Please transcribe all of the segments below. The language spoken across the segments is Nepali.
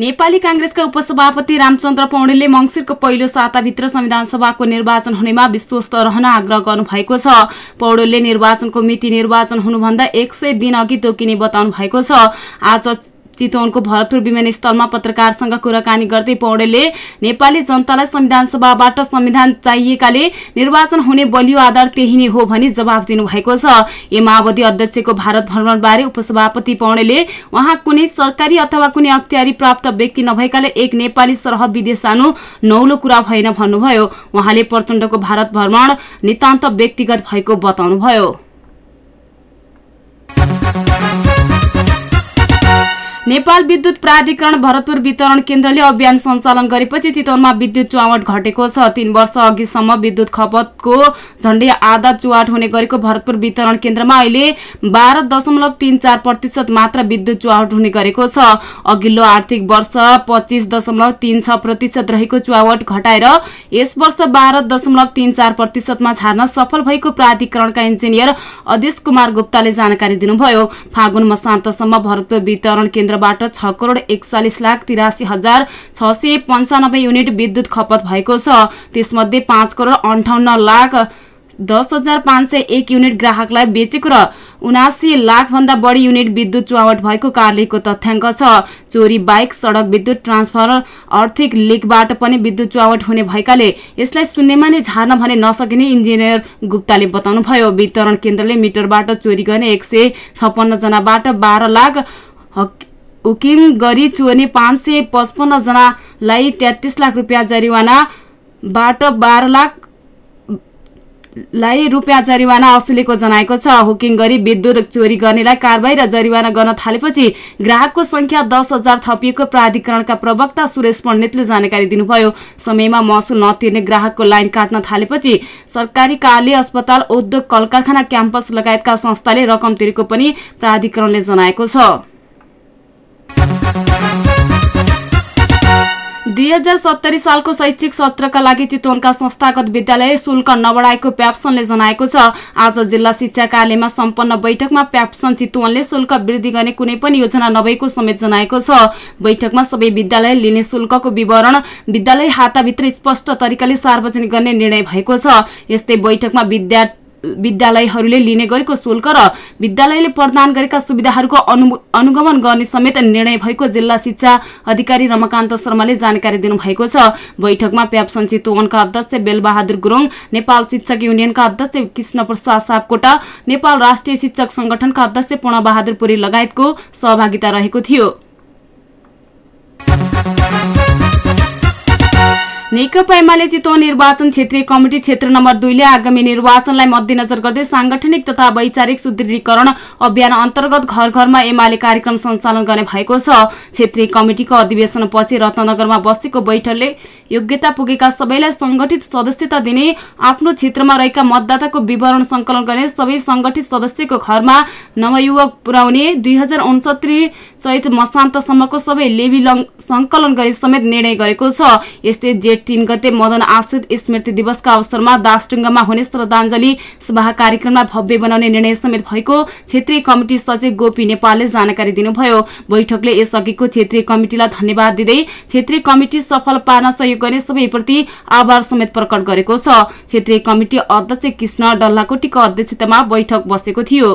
नेपाली कांग्रेसका उपसभापति रामचन्द्र पौडेलले मंगिरको पहिलो साताभित्र संविधान सभाको निर्वाचन हुनेमा विश्वस्त रहन आग्रह गर्नुभएको छ। पौडेलले निर्वाचनको मिति निर्वाचन हुनुभन्दा एक सय दिन अघि तोकिने बताउनु भएको छ। आज चितवनको भरतपुर विमानस्थलमा पत्रकारसँग कुराकानी गर्दै पौडेलले नेपाली जनतालाई संविधान सभाबाट संविधान चाहिएकाले निर्वाचन हुने बलियो आधार त्यही नै हो भनी जवाब दिनुभएको छ। ए माओवादी अध्यक्षको भारत भ्रमणबारे उपसभापति पौडेलले उहाँ कुनै सरकारी अथवा कुनै अख्तियारी प्राप्त व्यक्ति नभएकाले एक नेपाली सरह विदेश जानु नौलो कुरा भएन भन्नुभयो। उहाँले प्रचण्डको भारत भ्रमण नितान्त व्यक्तिगत भएको बताउनुभयो। नेपाल विद्युत प्राधिकरण भरतपुर वितरण केन्द्रले अभियान सञ्चालन गरेपछि चितवनमा विद्युत चुहावट घटेको छ। तीन वर्ष अघिसम्म विद्युत खपतको झण्डै आधा चुहाट हुने गरेको भरतपुर वितरण केन्द्रमा अहिले बाह्र दशमलव तीन चार प्रतिशत मात्र विद्युत चुहावट हुने गरेको छ। अघिल्लो आर्थिक वर्ष पच्चिस दशमलव तीन छ प्रतिशत रहेको चुहावट घटाएर यस वर्ष बाह्र दशमलव तीन चार प्रतिशतमा छार्न सफल भएको प्राधिकरणका इन्जिनियर अदेश कुमार गुप्ताले जानकारी दिनुभयो। फागुन मसान्तसम्म भरतपुर वितरण केन्द्र केन्द्रबाट छ करोड एकचालिस लाख तिरासी हजार छ सय पन्चानब्बे युनिट विद्युत खपत भएको छ। त्यसमध्ये पाँच करोड अन्ठाउन्न लाख दस हजार पाँच सय एक युनिट ग्राहकलाई बेचेको र उनासी लाखभन्दा बढी युनिट विद्युत चुहावट भएको कार्यालयको तथ्याङ्क छ। चोरी बाइक सड़क विद्युत ट्रान्सफर आर्थिक लिकबाट पनि विद्युत चुहावट हुने भएकाले यसलाई शून्यमा नै झार्न भने नसकिने इन्जिनियर गुप्ताले बताउनुभयो। वितरण केन्द्रले मिटरबाट चोरी गर्ने एक सय छप्पन्न जनाबाट बाह्र लाख उकिम गरी चोर्ने पाँच सय पचपन्नजनालाई तेत्तिस लाख रुपियाँ जरिवानाबाट बाह्र लाख लाई रुपियाँ जरिवाना असुलेको जनाएको छ। हुकिङ गरी विद्युत चोरी गर्नेलाई कारवाही र जरिवाना गर्न थालेपछि ग्राहकको संख्या दस हजार थपिएको प्राधिकरणका प्रवक्ता सुरेश पण्डितले जानकारी दिनुभयो। समयमा महसुल नतिर्ने ग्राहकको लाइन काट्न थालेपछि सरकारी कार्यालय अस्पताल उद्योग कल कारखाना क्याम्पस लगायतका संस्थाले रकम तिरेको पनि प्राधिकरणले जनाएको छ। दुई हजार सत्तरी सालको शैक्षिक सत्रका लागि चितवनका संस्थागत विद्यालय शुल्क नबढाएको प्याप्सनले जनाएको छ। आज जिल्ला शिक्षा कार्यालयमा सम्पन्न बैठकमा प्याप्सन चितवनले शुल्क वृद्धि गर्ने कुनै पनि योजना नभएको समेत जनाएको छ। बैठकमा सबै विद्यालय लिने शुल्कको विवरण विद्यालय हाताभित्र स्पष्ट तरिकाले सार्वजनिक गर्ने निर्णय भएको छ। यस्तै बैठकमा विद्यार्थी विद्यालयहरूले लिने गरेको शुल्क र विद्यालयले प्रदान गरेका सुविधाहरूको अनुगमन गर्ने समेत निर्णय भएको जिल्ला शिक्षा अधिकारी रमाकान्त शर्माले जानकारी दिनुभएको छ। बैठकमा प्याप्सन चितवनका अध्यक्ष बेलबहादुर गुरुङ नेपाल शिक्षक युनियनका अध्यक्ष कृष्ण सापकोटा नेपाल राष्ट्रिय शिक्षक संगठनका अध्यक्ष पूर्णबहादुर पुरी लगायतको सहभागिता रहेको थियो। नेकपा एमाले चितवन निर्वाचन क्षेत्रीय कमिटी क्षेत्र नम्बर दुईले आगामी निर्वाचनलाई मध्यनजर गर्दै सांगठनिक तथा वैचारिक सुदृढीकरण अभियान अन्तर्गत घर घरमा एमाले कार्यक्रम सञ्चालन गर्ने भएको छ। क्षेत्रीय कमिटिको अधिवेशनपछि रत्नगरमा बसेको बैठकले योग्यता पुगेका सबैलाई संगठित सदस्यता दिने आफ्नो क्षेत्रमा रहेका मतदाताको विवरण संकलन गर्ने सबै संगठित सदस्यको घरमा नवयुवक पुर्याउने दुई हजार उन्सत्तरी चैत मसान्तसम्मको सबै लेबी संकलन गरी समेत निर्णय गरेको छ। यस्तै जेठ तीन गते मदन आश्रित स्मृति दिवसका अवसरमा दासटुङ्गामा हुने श्रद्धाञ्जली सभा कार्यक्रमलाई भव्य बनाउने निर्णय समेत भएको क्षेत्रीय कमिटी सचिव गोपी नेपालले जानकारी दिनुभयो। बैठकले यसअघिको क्षेत्रीय कमिटिलाई धन्यवाद दिँदै क्षेत्रीय कमिटी सफल पार्न सहयोग गर्ने सबैप्रति आभार समेत प्रकट गरेको छ। क्षेत्रीय कमिटी अध्यक्ष कृष्ण डल्लाकोटीको अध्यक्षतामा बैठक बसेको थियो।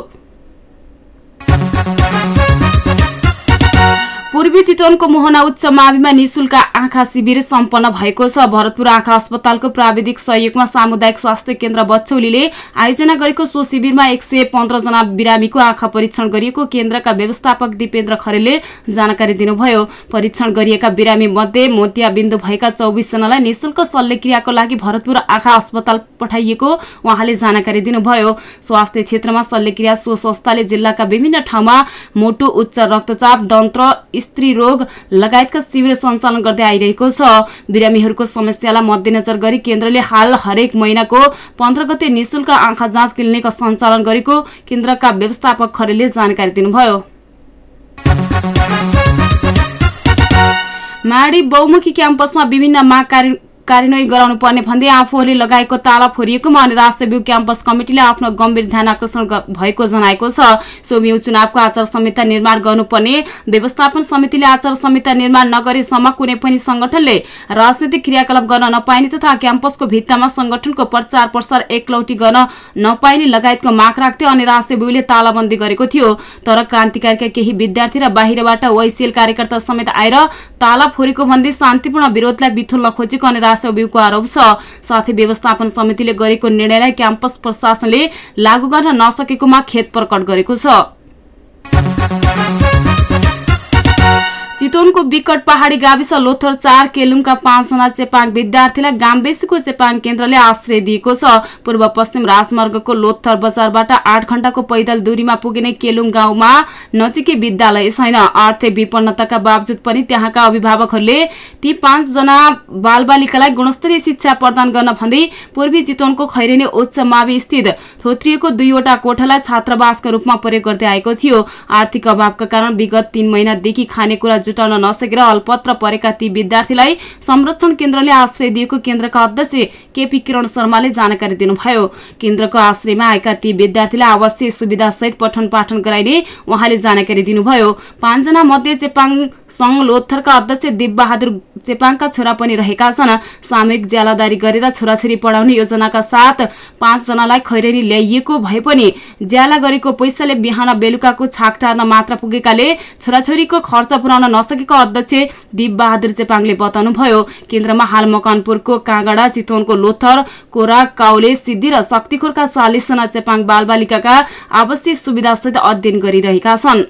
पूर्वी चितवनको मोहना उच्च माविमा निशुल्क आँखा शिविर सम्पन्न भएको छ। भरतपुर आँखा अस्पतालको प्राविधिक सहयोगमा सामुदायिक स्वास्थ्य केन्द्र बच्छौलीले आयोजना गरेको सो शिविरमा एक सय जना बिरामीको आँखा परीक्षण गरिएको केन्द्रका व्यवस्थापक दिपेन्द्र खरेलले जानकारी दिनुभयो। परीक्षण गरिएका बिरामी मध्ये मोतियाबिन्दु भएका चौबिसजनालाई निशुल्क शल्यक्रियाको लागि भरतपुर आँखा अस्पताल पठाइएको उहाँले जानकारी दिनुभयो। स्वास्थ्य क्षेत्रमा शल्यक्रिया सो संस्थाले जिल्लाका विभिन्न ठाउँमा मोटो उच्च रक्तचाप दन्त्र स्त्री रोग लगायतका शिविर सञ्चालन गर्दै आइरहेको छ। बिरामीहरूको समस्यालाई मध्यनजर गरी केन्द्रले हाल हरेक महिनाको पन्ध्र गते निशुल्क आँखा जाँच क्लिनिक सञ्चालन गरेको केन्द्रका व्यवस्थापक खरेलले जानकारी दिनुभयो। माडी बहुमुखी क्याम्पसमा विभिन्न माग कार्यान्वयन गराउनु पर्ने भन्दै आफूहरूले लगाएको ताला फोरिएकोमा अनि राष्ट्रव्यू क्याम्पस कमिटिले आफ्नो गम्भीर ध्यान आकर्षण भएको जनाएको छ। सोमियु चुनावको आचार संहिता निर्माण गर्नुपर्ने व्यवस्थापन समितिले आचार संहिता निर्माण नगरेसम्म कुनै पनि संगठनले राजनैतिक क्रियाकलाप गर्न नपाइने तथा क्याम्पसको भित्तामा संगठनको प्रचार प्रसार एकलौटी गर्न नपाइने लगायतको माग राख्थ्यो अनि राष्ट्रव्यूले तालाबन्दी गरेको थियो। तर क्रान्तिकारीका केही विद्यार्थी र बाहिरबाट वैसिएल कार्यकर्ता समेत आएर ताला फोरेको भन्दै शान्तिपूर्ण विरोधलाई बिथुल्न खोजेको अनि राष्ट्रव्यूको आरोप छ। साथै व्यवस्थापन समितिले गरेको निर्णयलाई क्याम्पस प्रशासनले लागू गर्न नसकेकोमा खेत प्रकट गरेको छ। चितवनको विकट पहाडी गाविस लोथर चार केलुङका पाँचजना चेपाङ विद्यार्थीलाई गाम्बेसीको चेपाङ केन्द्रले आश्रय दिएको छ। पूर्व पश्चिम राजमार्गको लोथर बजारबाट आठ घण्टाको पैदल दूरीमा पुगिने केलुङ गाउँमा नजिकै विद्यालय छैन। आर्थिक विपन्नताका बावजुद पनि त्यहाँका अभिभावकहरूले ती पाँचजना बालबालिकालाई गुणस्तरीय शिक्षा प्रदान गर्न भन्दै पूर्वी चितवनको खैरेनी उच्च मावि स्थित थोत्रिएको दुईवटा कोठालाई छात्रावासको रूपमा प्रयोग गर्दै आएको थियो। आर्थिक अभावका कारण विगत तीन महिनादेखि खानेकुरा जुटाउन नसकेर अल्पत्र परेका ती विद्यार्थीलाई संरक्षण केन्द्रले आश्रय दिएको केन्द्रका अध्यक्ष केपी किरण शर्माले जानकारी दिनुभयो। केन्द्रको आश्रयमा आएका ती विद्यार्थीलाई आवश्यक सुविधासहित पठन पाठन गराइने उहाँले जानकारी दिनुभयो। पाँचजना मध्ये चेपाङ संघ लोथरका अध्यक्ष दिपबहादुर चेपाङका छोरा पनि रहेका छन्। सामूहिक ज्यालादारी गरेर छोराछोरी पढाउने योजनाका साथ पाँचजनालाई खैरेनी ल्याइएको भए पनि ज्याला गरेको पैसाले बिहान बेलुकाको छाक टार्न मात्र पुगेकाले छोराछोरीको खर्च पुर्याउन नसकेको अध्यक्ष दिप बहादुर चेपाङले बताउनुभयो केन्द्रमा हाल मकनपुरको काँगडा चितवनको लोथर कोरा काउले सिद्धि र शक्तिखोरका चालिसजना चेपाङ बालबालिकाका आवश्यक सुविधासहित अध्ययन गरिरहेका छन्।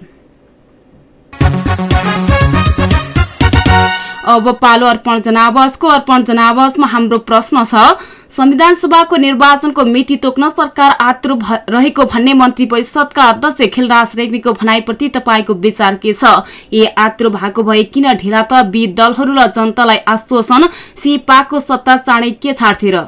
अब पालो अर्पण जनावासको अर्पण जनावासमा हाम्रो प्रश्न छ संविधान सभाको निर्वाचनको मिति तोक्न सरकार आतुर रहेको भन्ने मन्त्री परिषदका अध्यक्ष खेलराज रेग्मीको भनाइप्रति तपाईँको विचार के छ? ए आतुर भएको भए किन ढिला त? बी दलहरू र जनतालाई आश्वासन? सी पाको सत्ता चाँडै के छाड्थे र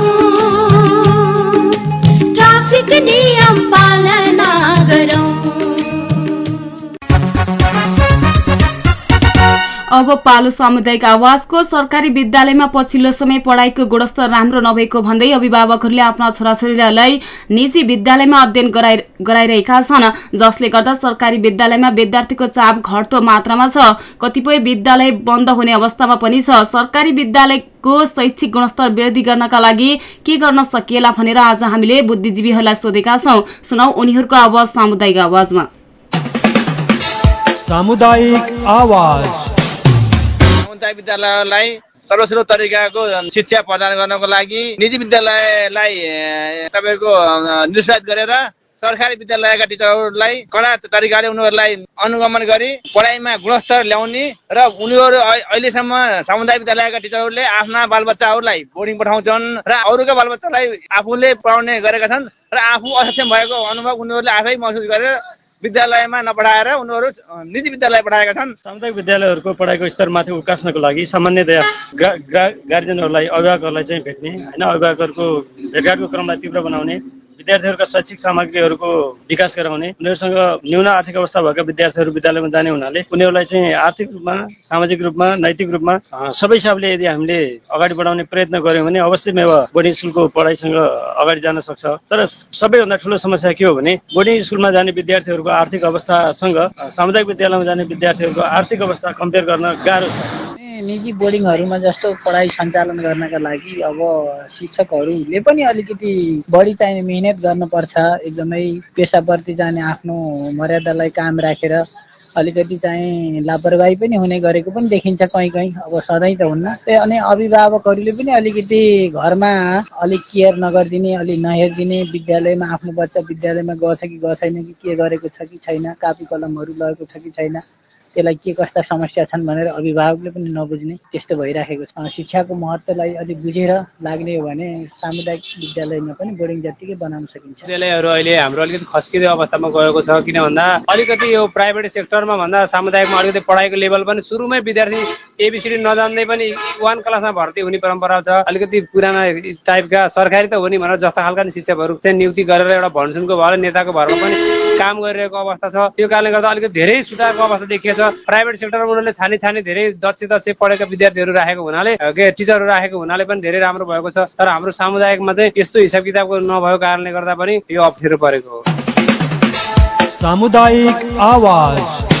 अब पालो सामुदायिक आवाजको सरकारी विद्यालयमा पछिल्लो समय पढाइको गुणस्तर राम्रो नभएको भन्दै अभिभावकहरूले आफ्ना छोराछोरीलाई निजी विद्यालयमा अध्ययन गराइरहेका छन् जसले गर्दा सरकारी विद्यालयमा विद्यार्थीको चाप घट्दो मात्रामा छ। कतिपय विद्यालय बन्द हुने अवस्थामा पनि छ। सरकारी विद्यालयको शैक्षिक गुणस्तर वृद्धि गर्नका लागि के गर्न सकिएला भनेर आज हामीले बुद्धिजीवीहरूलाई सोधेका छौँ। सुनौ उनीहरूको आवाज सामुदायिक आवाजमा। सामुदायिक आवाज। समुदाय विद्यालयलाई सर्वश्रेष्ठ तरिकाको शिक्षा प्रदान गर्नको लागि निजी विद्यालयलाई तपाईँको निरुत्साहित गरेर सरकारी विद्यालयका टिचरहरूलाई कडा तरिकाले उनीहरूलाई अनुगमन गरी पढाइमा गुणस्तर ल्याउने र उनीहरू अहिलेसम्म समुदाय विद्यालयका टिचरहरूले आफ्ना बालबच्चाहरूलाई बोर्डिङ पठाउँछन् र अरूका बालबच्चालाई आफूले पढाउने गरेका छन् र आफू असक्षम भएको अनुभव उनीहरूले आफै महसुस गरेर विद्यालयमा नपढाएर उनीहरू निजी विद्यालय पढाएका छन्। सामुदायिक विद्यालयहरूको पढाइको स्तरमाथि उकास्नको लागि सामान्यतया गार्जेनहरूलाई अभिभावकहरूलाई चाहिँ भेट्ने होइन? अभिभावकहरूको भेटघाटको क्रमलाई तीव्र बनाउने विद्यार्थीहरूका शैक्षिक सामग्रीहरूको विकास गराउने उनीहरूसँग न्यून आर्थिक अवस्था भएका विद्यार्थीहरू विद्यालयमा जाने हुनाले उनीहरूलाई चाहिँ आर्थिक रूपमा सामाजिक रूपमा नैतिक रूपमा सबै हिसाबले यदि हामीले अगाडि बढाउने प्रयत्न गऱ्यौँ भने अवश्यमेव बोर्डिङ स्कुलको पढाइसँग अगाडि जान सक्छ। तर सबैभन्दा ठुलो समस्या के हो भने बोर्डिङ स्कुलमा जाने विद्यार्थीहरूको आर्थिक अवस्थासँग सामुदायिक विद्यालयमा जाने विद्यार्थीहरूको आर्थिक अवस्था कम्पेयर गर्न गाह्रो छ। निजी बोर्डिङहरूमा जस्तो पढाइ सञ्चालन गर्नका लागि अब शिक्षकहरूले पनि अलिकति बढी चाहिँ मिहिनेत गर्नुपर्छ एकदमै पेसाप्रति जाने आफ्नो मर्यादालाई कायम राखेर अलिकति चाहिँ लापरवाही पनि हुने गरेको पनि देखिन्छ कहीँ कहीँ अब सधैँ त हुन्न। त्यही अनि अभिभावकहरूले पनि अलिकति घरमा अलिक केयर नगरिदिने अलिक नहेरिदिने विद्यालयमा आफ्नो बच्चा विद्यालयमा गछ कि गएन कि के गरेको छ कि छैन कापी कलमहरू लगेको छ कि छैन त्यसलाई के कस्ता समस्या छन् भनेर अभिभावकले पनि नबुझ्ने त्यस्तो भइराखेको छ। शिक्षाको महत्त्वलाई अलिक बुझेर लाग्ने हो भने सामुदायिक विद्यालयमा पनि बोर्डिङ जत्तिकै बनाउन सकिन्छ। विद्यालयहरू अहिले हाम्रो अलिकति खस्किने अवस्थामा गएको छ। किन भन्दा अलिकति यो प्राइभेट सेक्टरमा भन्दा सामुदायिकमा अलिकति पढाइको लेभल पनि सुरुमै विद्यार्थी एबिसिडी नजान्दै पनि वान क्लासमा भर्ती हुने परम्परा छ। अलिकति पुराना टाइपका सरकारी त हो नि भनेर जस्ता खालका शिक्षकहरू चाहिँ नियुक्ति गरेर एउटा भनसुनको भएर नेताको भरमा पनि काम गरिरहेको अवस्था छ। त्यो कारणले गर्दा अलिकति धेरै सुधारको अवस्था देखिएको छ। प्राइभेट सेक्टरमा उनीहरूले छाने छाने धेरै दक्ष दक्ष पढेका विद्यार्थीहरू राखेको हुनाले के टिचरहरू राखेको हुनाले पनि धेरै राम्रो भएको छ। तर हाम्रो सामुदायिकमा चाहिँ यस्तो हिसाब किताबको नभएको कारणले गर्दा पनि यो अप्ठ्यारो परेको हो। सामुदायिक आवाज।